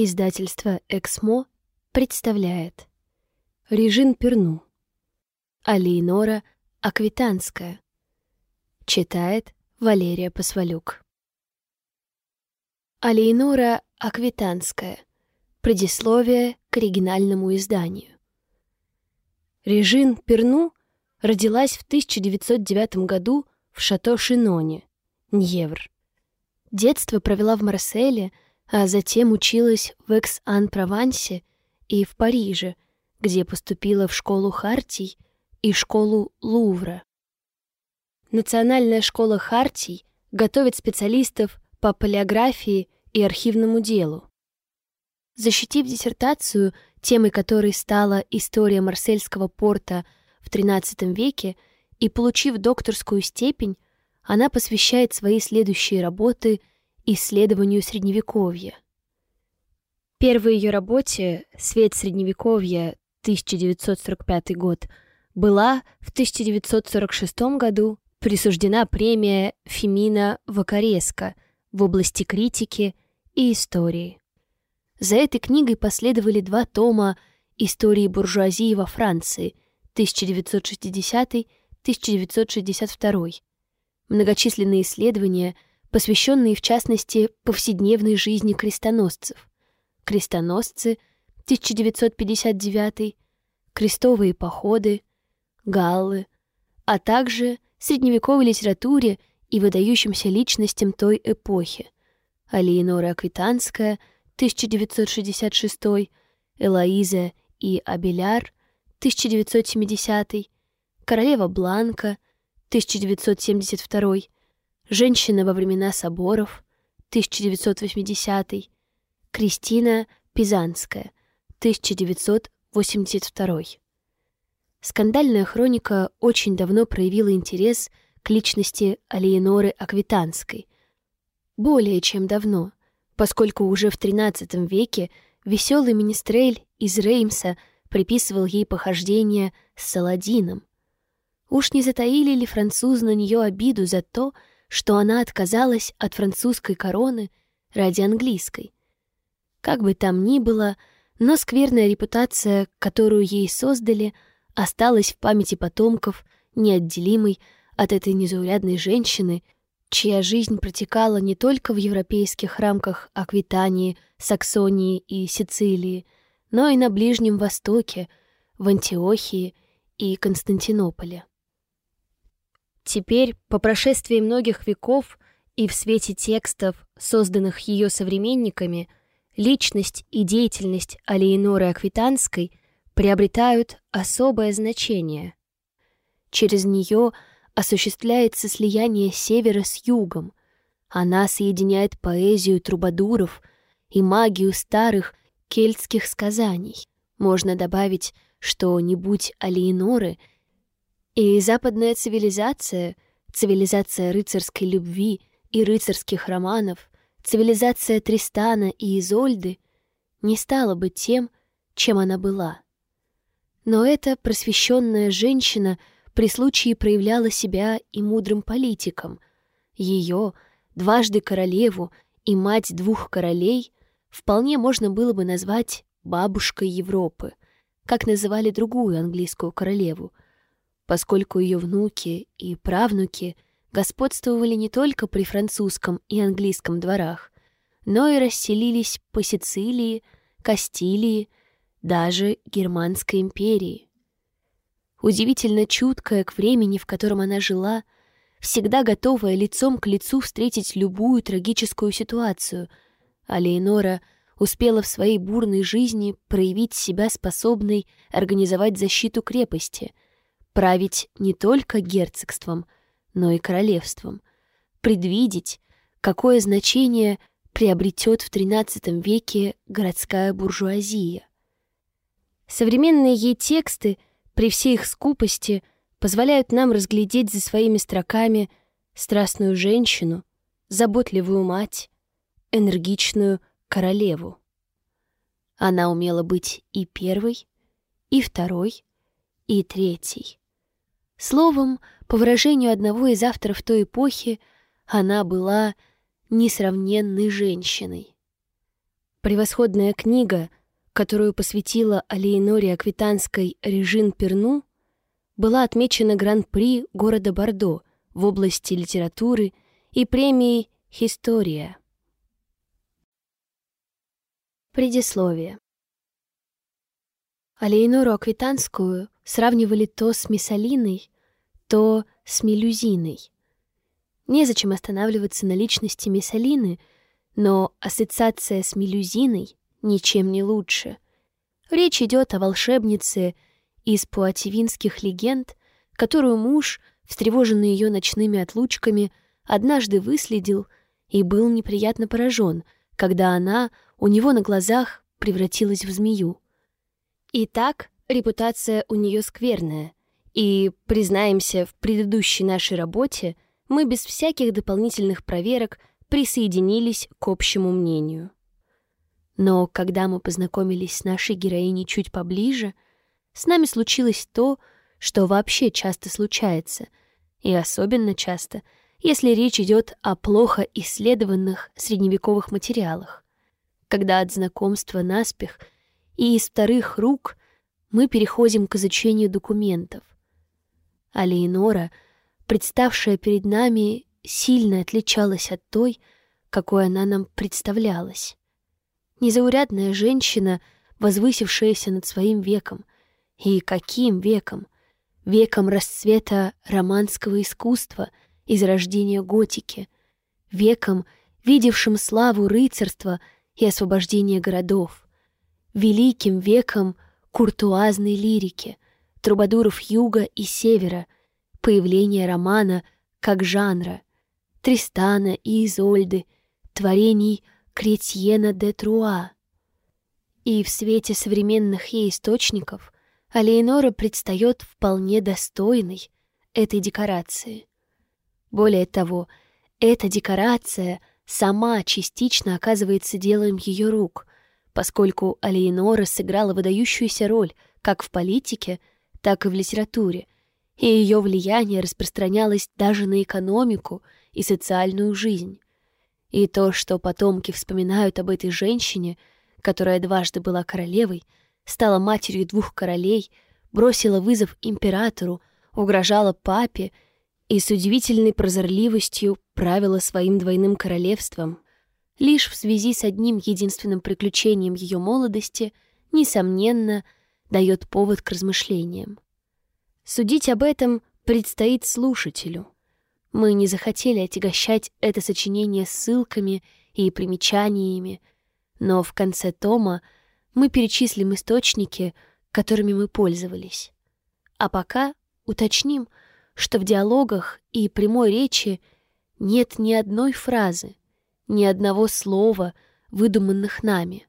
Издательство «Эксмо» представляет. Режин Перну Алиенора Аквитанская. Читает Валерия Посвалюк. Алиенора Аквитанская. Предисловие к оригинальному изданию. Режин Перну родилась в 1909 году в шато Шиноне, Ньевр. Детство провела в Марселе – а затем училась в Экс-Ан-Провансе и в Париже, где поступила в школу Хартий и школу Лувра. Национальная школа Хартий готовит специалистов по палеографии и архивному делу. Защитив диссертацию, темой которой стала история Марсельского порта в XIII веке, и получив докторскую степень, она посвящает свои следующие работы – исследованию Средневековья. Первой ее работе «Свет Средневековья» 1945 год была в 1946 году присуждена премия Фемина Вакареско в области критики и истории. За этой книгой последовали два тома «Истории буржуазии во Франции» 1960-1962, многочисленные исследования – посвященные в частности повседневной жизни крестоносцев. Крестоносцы 1959, крестовые походы, галлы, а также средневековой литературе и выдающимся личностям той эпохи. Алиенора Аквитанская 1966, Элоиза и Абеляр 1970, королева Бланка 1972, Женщина во времена соборов, 1980 Кристина Пизанская, 1982 Скандальная хроника очень давно проявила интерес к личности Алиеноры Аквитанской. Более чем давно, поскольку уже в XIII веке веселый министрель из Реймса приписывал ей похождения с Саладином. Уж не затаили ли французы на нее обиду за то, что она отказалась от французской короны ради английской. Как бы там ни было, но скверная репутация, которую ей создали, осталась в памяти потомков, неотделимой от этой незаурядной женщины, чья жизнь протекала не только в европейских рамках Аквитании, Саксонии и Сицилии, но и на Ближнем Востоке, в Антиохии и Константинополе. Теперь, по прошествии многих веков и в свете текстов, созданных ее современниками, личность и деятельность Алиеноры Аквитанской приобретают особое значение. Через нее осуществляется слияние севера с югом. Она соединяет поэзию трубадуров и магию старых кельтских сказаний. Можно добавить, что не будь Алиеноры — и западная цивилизация, цивилизация рыцарской любви и рыцарских романов, цивилизация Тристана и Изольды не стала бы тем, чем она была. Но эта просвещенная женщина при случае проявляла себя и мудрым политиком. Ее, дважды королеву и мать двух королей, вполне можно было бы назвать бабушкой Европы, как называли другую английскую королеву — поскольку ее внуки и правнуки господствовали не только при французском и английском дворах, но и расселились по Сицилии, Кастилии, даже Германской империи. Удивительно чуткая к времени, в котором она жила, всегда готовая лицом к лицу встретить любую трагическую ситуацию, а успела в своей бурной жизни проявить себя способной организовать защиту крепости — править не только герцогством, но и королевством, предвидеть, какое значение приобретет в XIII веке городская буржуазия. Современные ей тексты, при всей их скупости, позволяют нам разглядеть за своими строками страстную женщину, заботливую мать, энергичную королеву. Она умела быть и первой, и второй, и третьей. Словом, по выражению одного из авторов той эпохи, она была несравненной женщиной. Превосходная книга, которую посвятила Алиеноре Аквитанской Режин Перну, была отмечена Гран-при города Бордо в области литературы и премией «История». Предисловие. Алейнору Аквитанскую сравнивали то с Миссалиной, то с Мелюзиной. Незачем останавливаться на личности Миссалины, но ассоциация с Мелюзиной ничем не лучше. Речь идет о волшебнице из пуативинских легенд, которую муж, встревоженный ее ночными отлучками, однажды выследил и был неприятно поражен, когда она у него на глазах превратилась в змею. Итак, репутация у нее скверная, и, признаемся, в предыдущей нашей работе мы без всяких дополнительных проверок присоединились к общему мнению. Но когда мы познакомились с нашей героиней чуть поближе, с нами случилось то, что вообще часто случается, и особенно часто, если речь идет о плохо исследованных средневековых материалах, когда от знакомства наспех — и из вторых рук мы переходим к изучению документов. А Леонора, представшая перед нами, сильно отличалась от той, какой она нам представлялась. Незаурядная женщина, возвысившаяся над своим веком. И каким веком? Веком расцвета романского искусства и зарождения готики. Веком, видевшим славу рыцарства и освобождения городов великим веком куртуазной лирики, трубадуров юга и севера, появление романа как жанра, Тристана и Изольды, творений Кретьена де Труа. И в свете современных ей источников Алейнора предстает вполне достойной этой декорации. Более того, эта декорация сама частично оказывается делом ее рук, поскольку Алиенора сыграла выдающуюся роль как в политике, так и в литературе, и ее влияние распространялось даже на экономику и социальную жизнь. И то, что потомки вспоминают об этой женщине, которая дважды была королевой, стала матерью двух королей, бросила вызов императору, угрожала папе и с удивительной прозорливостью правила своим двойным королевством, лишь в связи с одним единственным приключением ее молодости, несомненно, дает повод к размышлениям. Судить об этом предстоит слушателю. Мы не захотели отягощать это сочинение ссылками и примечаниями, но в конце тома мы перечислим источники, которыми мы пользовались. А пока уточним, что в диалогах и прямой речи нет ни одной фразы, ни одного слова, выдуманных нами.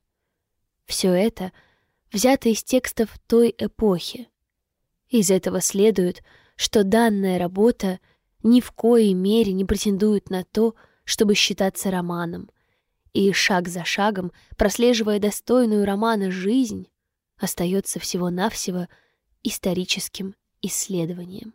Все это взято из текстов той эпохи. Из этого следует, что данная работа ни в коей мере не претендует на то, чтобы считаться романом, и шаг за шагом, прослеживая достойную романа жизнь, остается всего-навсего историческим исследованием.